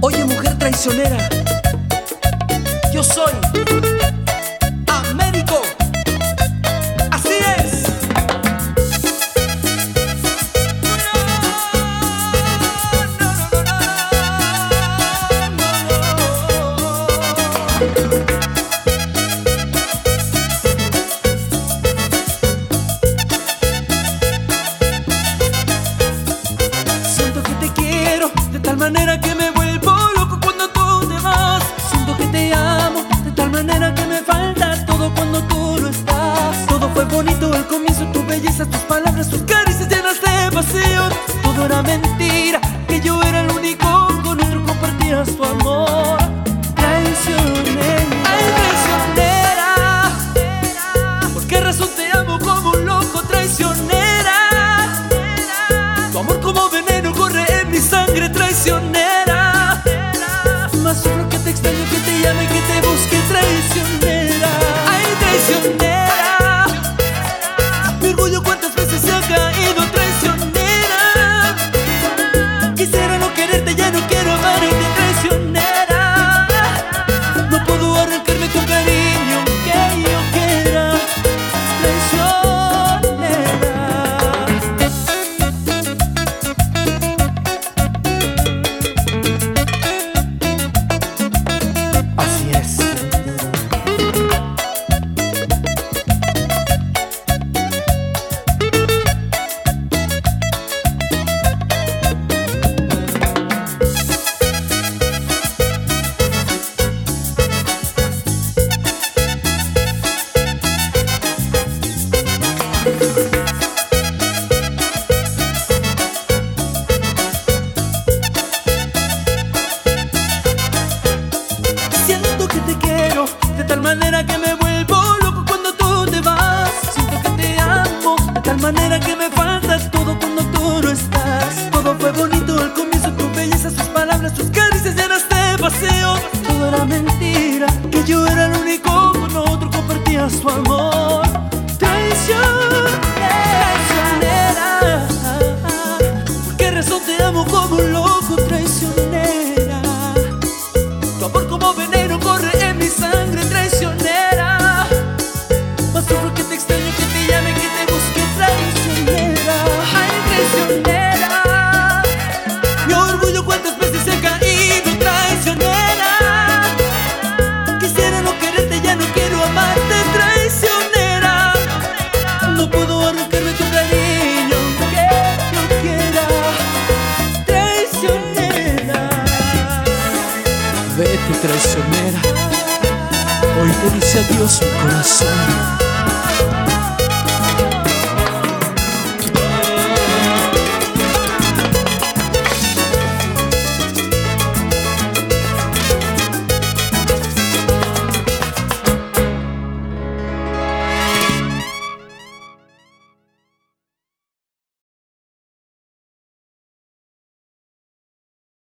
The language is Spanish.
Oye, mujer traicionera, yo soy De tal manera que me vuelvo loco cuando tú te vas. Siento que te amo de tal manera que me falta todo cuando tú no estás. Todo fue bonito al comienzo, tu belleza, tus palabras, tus caricias llenas de pasión. Todo era mentira como, como loco traicionado. prisionera. Hoy te dice adiós mi corazón.